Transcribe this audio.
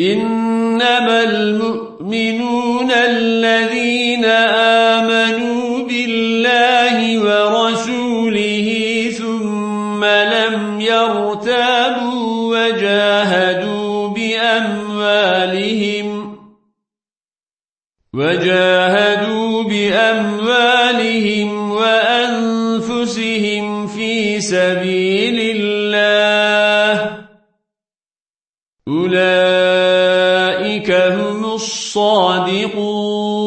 إنما المؤمنون الذين آمنوا بالله ورسوله ثم لم يرتابوا وجاهدوا بأموالهم وجاهدوا بأموالهم وأنفسهم في سبيل الله أولئك هم الصادقون.